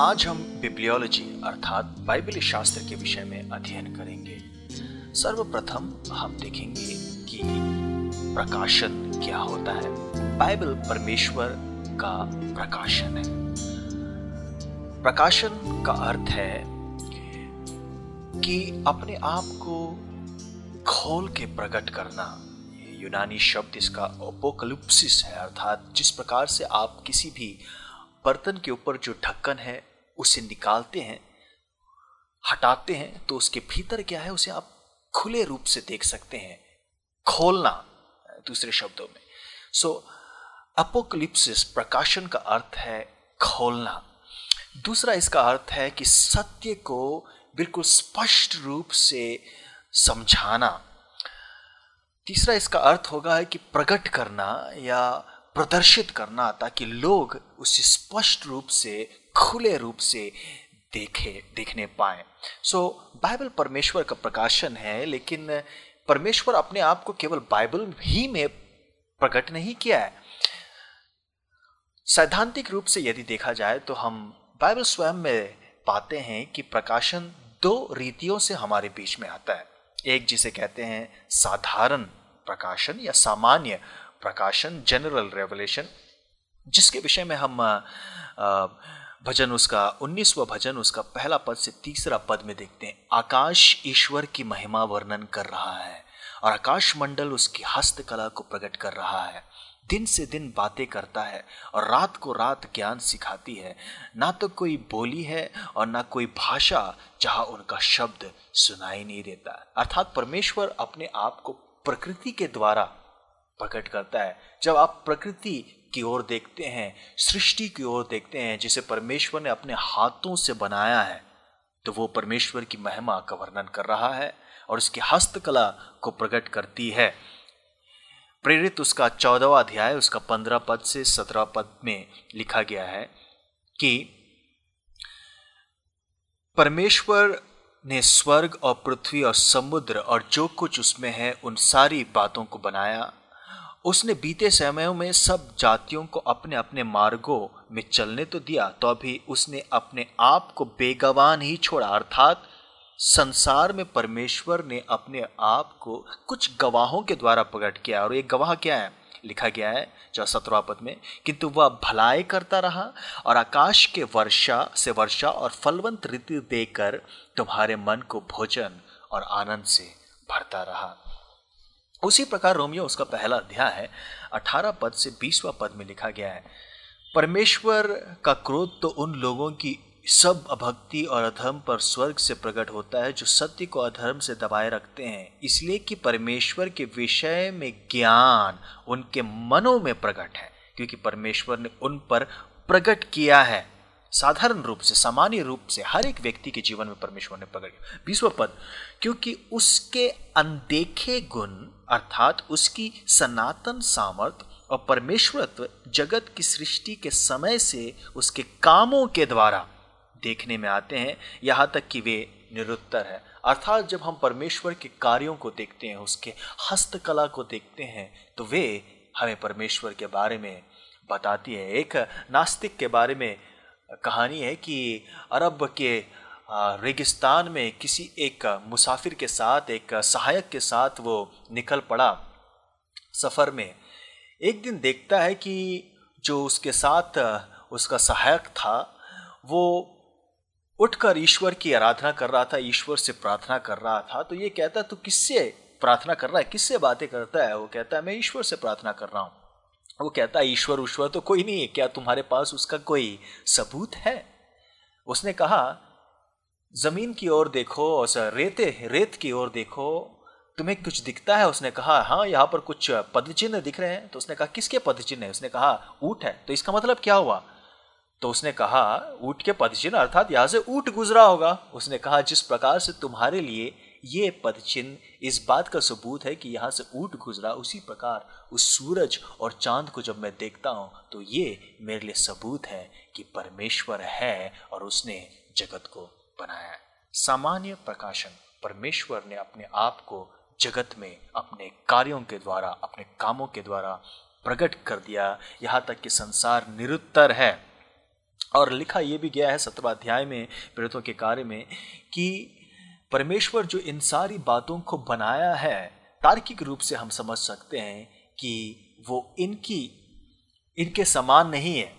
आज हम बिब्लियोलॉजी अर्थात बाइबली शास्त्र के विषय में अध्ययन करेंगे। सर्वप्रथम हम देखेंगे कि प्रकाशन क्या होता है। बाइबल परमेश्वर का प्रकाशन है। प्रकाशन का अर्थ है कि अपने आप को खोल के प्रकट करना। यूनानी शब्द इसका ओपोकलिप्सिस है, अर्थात जिस प्रकार से आप किसी भी बर्तन के ऊपर जो ढक्कन है उसे निकालते हैं, हटाते हैं तो उसके भीतर क्या है, उसे आप खुले रूप से देख सकते हैं। खोलना, दूसरे शब्दों में। सो अपोकलिप्सिस प्रकाशन का अर्थ है खोलना। दूसरा इसका अर्थ है कि सत्य को बिल्कुल स्पष्ट रूप से समझाना। तीसरा इसका अर्थ होगा है कि प्रकट करना या प्रदर्शित करना, ताकि लोग उसे स्पष्ट रूप से खुले रूप से देखे, देखने पाए। सो बाइबल परमेश्वर का प्रकाशन है, लेकिन परमेश्वर अपने आप को केवल बाइबल ही में प्रकट नहीं किया है। सैद्धांतिक रूप से यदि देखा जाए तो हम बाइबल स्वयं में पाते हैं कि प्रकाशन दो रीतियों से हमारे बीच में आता है। एक जिसे कहते हैं साधारण प्रकाशन या सामान्य प्रकाशन जनरल रेवलेशन जिसके विषय में हम भजन उसका, उन्नीसवा भजन उसका, पहला पद से तीसरा पद में देखते हैं। आकाश ईश्वर की महिमा वर्णन कर रहा है और आकाश मंडल उसकी हस्तकला को प्रकट कर रहा है। दिन से दिन बातें करता है और रात को रात ज्ञान सिखाती है। ना तो कोई बोली है और ना कोई भाषा जहाँ उनका शब्द सुनाई नहीं देता। अर्थात परमेश्वर अपने आप को प्रकृति के द्वारा प्रकट करता है। जब आप प्रकृति की ओर देखते हैं, सृष्टि की ओर देखते हैं, जिसे परमेश्वर ने अपने हाथों से बनाया है। तो वो परमेश्वर की महिमा का वर्णन कर रहा है और उसकी हस्तकला को प्रकट करती है। प्रेरित उसका चौदहवा अध्याय, उसका पंद्रह पद से सत्रह पद में लिखा गया है कि परमेश्वर ने स्वर्ग और पृथ्वी और समुद्र और जो कुछ उसमें है, उन सारी बातों को बनाया। उसने बीते समयों में सब जातियों को अपने अपने मार्गों में चलने तो दिया तो भी उसने अपने आप को बेगवान नहीं छोड़ा। अर्थात संसार में परमेश्वर ने अपने आप को कुछ गवाहों के द्वारा प्रकट किया और एक गवाह क्या है? लिखा गया है जो सत्रवा पद में, किंतु वह भलाई करता रहा और आकाश के वर्षा से वर्षा और फलवंत ऋतु देकर तुम्हारे मन को भोजन और आनंद से भरता रहा। उसी प्रकार रोमियो, उसका पहला अध्याय है, अठारह पद से बीसवा पद में लिखा गया है, परमेश्वर का क्रोध तो उन लोगों की सब अभक्ति और अधर्म पर स्वर्ग से प्रकट होता है जो सत्य को अधर्म से दबाए रखते हैं, इसलिए कि परमेश्वर के विषय में ज्ञान उनके मनों में प्रकट है, क्योंकि परमेश्वर ने उन पर प्रकट किया है। साधारण रूप से, सामान्य रूप से हर एक व्यक्ति के जीवन में परमेश्वर ने प्रकट किया बीसवा पद, क्योंकि उसके अनदेखे गुण अर्थात उसकी सनातन सामर्थ और परमेश्वरत्व जगत की सृष्टि के समय से उसके कामों के द्वारा देखने में आते हैं, यहाँ तक कि वे निरुत्तर है। अर्थात जब हम परमेश्वर के कार्यों को देखते हैं, उसके हस्तकला को देखते हैं तो वे हमें परमेश्वर के बारे में बताती है। एक नास्तिक के बारे में कहानी है कि अरब के रेगिस्तान में किसी एक मुसाफिर के साथ, एक सहायक के साथ वो निकल पड़ा सफ़र में। एक दिन देखता है कि जो उसके साथ, उसका सहायक था, वो उठकर ईश्वर की आराधना कर रहा था, ईश्वर से प्रार्थना कर रहा था। तो ये कहता तो किससे प्रार्थना कर रहा है? किससे बातें करता है? वो कहता है, मैं ईश्वर से प्रार्थना कर रहा हूँ। वो कहता है, ईश्वर ईश्वर तो कोई नहीं है, क्या तुम्हारे पास उसका कोई सबूत है? उसने कहा, ज़मीन की ओर देखो और रेते, रेत की ओर देखो। तुम्हें कुछ दिखता है? उसने कहा हाँ यहाँ पर कुछ पद चिन्ह दिख रहे हैं। तो उसने कहा, किसके पद चिन्ह है? उसने कहा, ऊट है। तो इसका मतलब क्या हुआ? तो उसने कहा, ऊट के पद चिन्ह अर्थात यहाँ से ऊट गुजरा होगा। उसने कहा, जिस प्रकार से तुम्हारे लिए ये पद चिन्ह इस बात का सबूत है कि यहाँ से ऊट गुजरा उसी प्रकार उस सूरज और चाँद को जब मैं देखता हूँ तो ये मेरे लिए सबूत है कि परमेश्वर है और उसने जगत को बनाया। सामान्य प्रकाशन, परमेश्वर ने अपने आप को जगत में अपने कार्यों के द्वारा, अपने कामों के द्वारा प्रकट कर दिया। यहाँ तक कि संसार निरुत्तर है। और लिखा यह भी गया है सत्रवा अध्याय में प्रेरितों के कार्य में, कि परमेश्वर जो इन सारी बातों को बनाया है, तार्किक रूप से हम समझ सकते हैं कि वो इनकी, इनके समान नहीं है।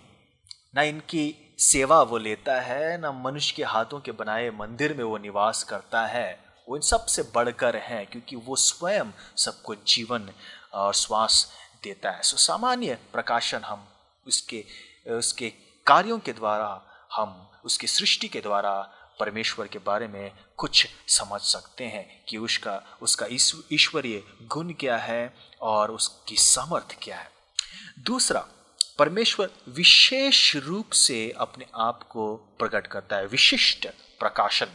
ना इनकी सेवा वो लेता है, ना मनुष्य के हाथों के बनाए मंदिर में वो निवास करता है। वो इन सबसे बढ़कर है क्योंकि वो स्वयं सबको जीवन और श्वास देता है। सो सामान्य प्रकाशन हम उसके उसके कार्यों के द्वारा, हम उसकी सृष्टि के द्वारा परमेश्वर के बारे में कुछ समझ सकते हैं कि उसका उसका ईश्वरीय गुण क्या है और उसकी सामर्थ्य क्या है। दूसरा, परमेश्वर विशेष रूप से अपने आप को प्रकट करता है, विशिष्ट प्रकाशन,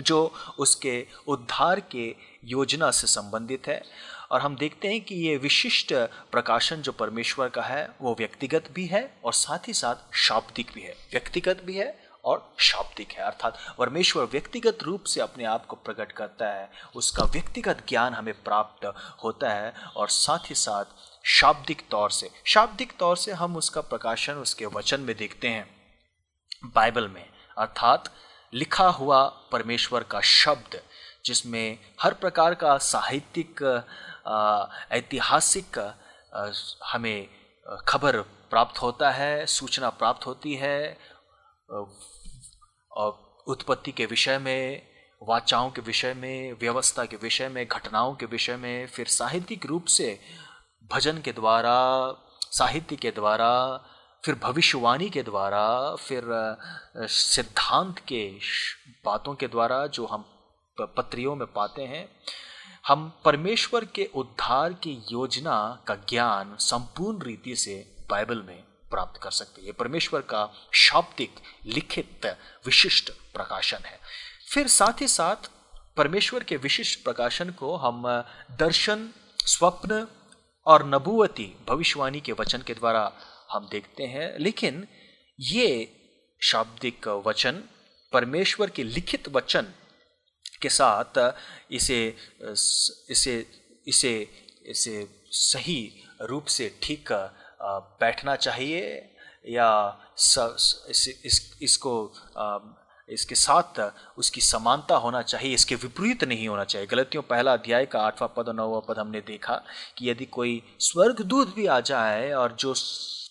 जो उसके उद्धार के योजना से संबंधित है। और हम देखते हैं कि ये विशिष्ट प्रकाशन जो परमेश्वर का है, वो व्यक्तिगत भी है और साथ ही साथ शाब्दिक भी है। व्यक्तिगत भी है और शाब्दिक है, अर्थात परमेश्वर व्यक्तिगत रूप से अपने आप को प्रकट करता है। उसका व्यक्तिगत ज्ञान हमें प्राप्त होता है और साथ ही साथ शाब्दिक तौर से, शाब्दिक तौर से हम उसका प्रकाशन उसके वचन में देखते हैं। बाइबल में, अर्थात लिखा हुआ परमेश्वर का शब्द, जिसमें हर प्रकार का साहित्यिक ऐतिहासिक हमें खबर प्राप्त होता है, सूचना प्राप्त होती है उत्पत्ति के विषय में, वाचाओं के विषय में, व्यवस्था के विषय में, घटनाओं के विषय में, फिर साहित्यिक रूप से, भजन के द्वारा, साहित्य के द्वारा, फिर भविष्यवाणी के द्वारा, फिर सिद्धांत के बातों के द्वारा जो हम पत्रियों में पाते हैं, हम परमेश्वर के उद्धार की योजना का ज्ञान संपूर्ण रीति से बाइबल में प्राप्त कर सकते हैं। ये परमेश्वर का शाब्दिक, लिखित, विशिष्ट प्रकाशन है। फिर साथ ही साथ परमेश्वर के विशिष्ट प्रकाशन को हम दर्शन, स्वप्न और नबुवती, भविष्यवाणी के वचन के द्वारा हम देखते हैं। लेकिन ये शाब्दिक वचन, परमेश्वर के लिखित वचन के साथ इसे इसे इसे इसे सही रूप से ठीक बैठना चाहिए या इस, इस, इसको इसके साथ उसकी समानता होना चाहिए इसके विपरीत नहीं होना चाहिए। गलतियों पहला अध्याय का आठवां पद और नौवां पद हमने देखा कि यदि कोई स्वर्गदूत भी आ जाए और जो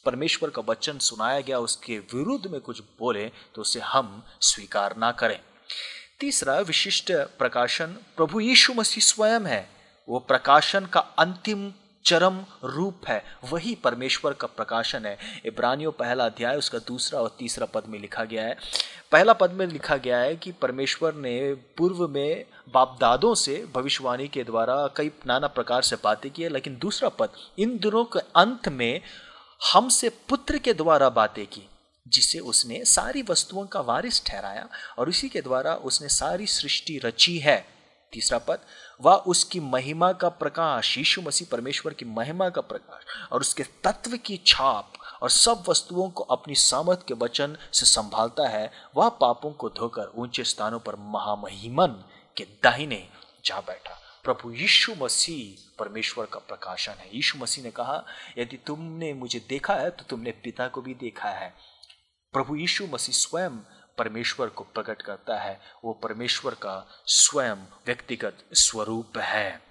परमेश्वर का वचन सुनाया गया उसके विरुद्ध में कुछ बोले तो उसे हम स्वीकार ना करें। तीसरा विशिष्ट प्रकाशन प्रभु यीशु मसीह स्वयं है। वो प्रकाशन का अंतिम चरम रूप है। वही परमेश्वर का प्रकाशन है। इब्रानियों पहला अध्याय, उसका दूसरा और तीसरा पद में लिखा गया है। पहला पद में लिखा गया है कि परमेश्वर ने पूर्व में बाप दादों से भविष्यवाणी के द्वारा कई नाना प्रकार से बातें की है, लेकिन दूसरा पद, इन दिनों के अंत में हमसे पुत्र के द्वारा बातें की, जिसे उसने सारी वस्तुओं का वारिस ठहराया और उसी के द्वारा उसने सारी सृष्टि रची है। तीसरा पद वह उसकी महिमा का प्रकाश, यीशु मसीह परमेश्वर की महिमा का प्रकाश और उसके तत्व की छाप और सब वस्तुओं को अपनी सामर्थ के वचन से संभालता है, वह पापों को धोकर ऊँचे स्थानों पर महामहिमन के दाहिने जा बैठा। प्रभु यीशु मसीह परमेश्वर का प्रकाशन है। यीशु मसीह ने कहा, यदि तुमने मुझे देखा है तो तुमने पिता को भी देखा है। प्रभु यीशु मसीह स्वयं परमेश्वर को प्रकट करता है, वो परमेश्वर का स्वयं व्यक्तिगत स्वरूप है।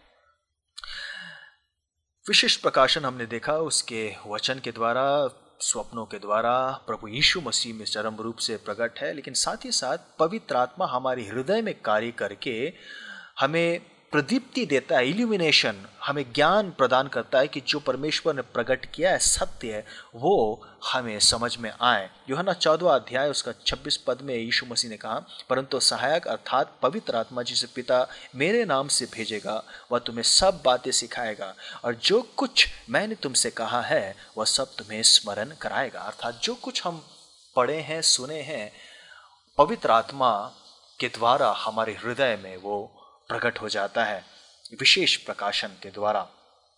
विशिष्ट प्रकाशन हमने देखा उसके वचन के द्वारा, स्वप्नों के द्वारा, प्रभु यीशु मसीह में चरम रूप से प्रकट है, लेकिन साथ ही साथ पवित्र आत्मा हमारे हृदय में कार्य करके हमें प्रदीप्ति देता है इल्यूमिनेशन हमें ज्ञान प्रदान करता है कि जो परमेश्वर ने प्रकट किया है, सत्य है, वो हमें समझ में आए। योहना चौदवा अध्याय, उसका छब्बीस पद में यीशु मसीह ने कहा, परंतु सहायक अर्थात पवित्र आत्मा जिसे पिता मेरे नाम से भेजेगा, वह तुम्हें सब बातें सिखाएगा, और जो कुछ मैंने तुमसे कहा है, वह सब तुम्हें स्मरण कराएगा। अर्थात जो कुछ हम पढ़े हैं, सुने हैं, पवित्र आत्मा के द्वारा हमारे हृदय में वो प्रकट हो जाता है विशेष प्रकाशन के द्वारा।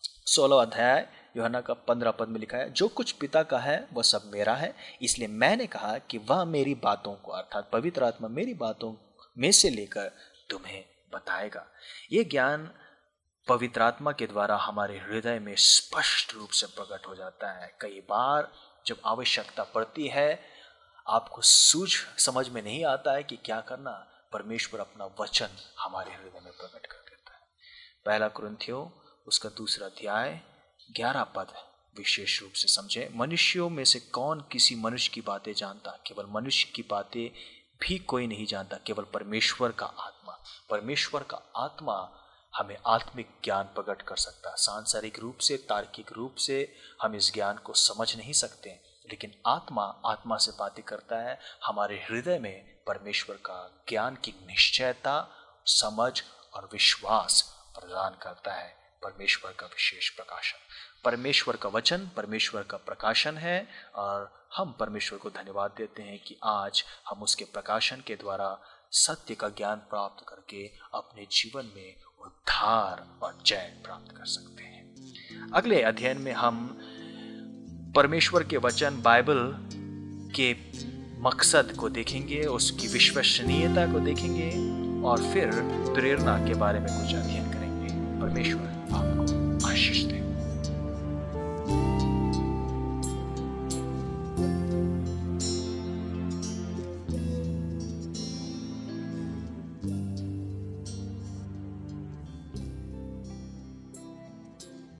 सोलह अध्याय योहना का पंद्रह पद में लिखा है, जो कुछ पिता का है, वह सब मेरा है। इसलिए मैंने कहा कि वह मेरी बातों को, अर्थात पवित्र आत्मा मेरी बातों में से लेकर तुम्हें बताएगा। ये ज्ञान पवित्र आत्मा के द्वारा हमारे हृदय में स्पष्ट रूप से प्रकट हो जाता है। कई बार जब आवश्यकता पड़ती है, आपको सूझ, समझ में नहीं आता है कि क्या करना परमेश्वर अपना वचन हमारे हृदय में प्रकट कर देता है। पहला क्रंथियो उसका दूसरा अध्याय, ग्यारह पद विशेष रूप से समझे, मनुष्यों में से कौन किसी मनुष्य की बातें जानता? केवल मनुष्य की बातें भी कोई नहीं जानता, केवल परमेश्वर का आत्मा। परमेश्वर का आत्मा हमें आत्मिक ज्ञान प्रकट कर सकता है। सांसारिक रूप से, तार्किक रूप से हम इस ज्ञान को समझ नहीं सकते, लेकिन आत्मा आत्मा से बातें करता है, हमारे हृदय में परमेश्वर का ज्ञान की निश्चयता, समझ और विश्वास प्रदान करता है। परमेश्वर का विशेष प्रकाशन। परमेश्वर का वचन, परमेश्वर का प्रकाशन है और हम परमेश्वर को धन्यवाद देते हैं कि आज हम उसके प्रकाशन के द्वारा सत्य का ज्ञान प्राप्त करके अपने जीवन में उद्धार और चैन प्राप्त कर सकते हैं। अगले अध्ययन में हम परमेश्वर के वचन, बाइबल के मकसद को देखेंगे, उसकी विश्वसनीयता को देखेंगे और फिर प्रेरणा के बारे में कुछ अध्ययन करेंगे। परमेश्वर आपको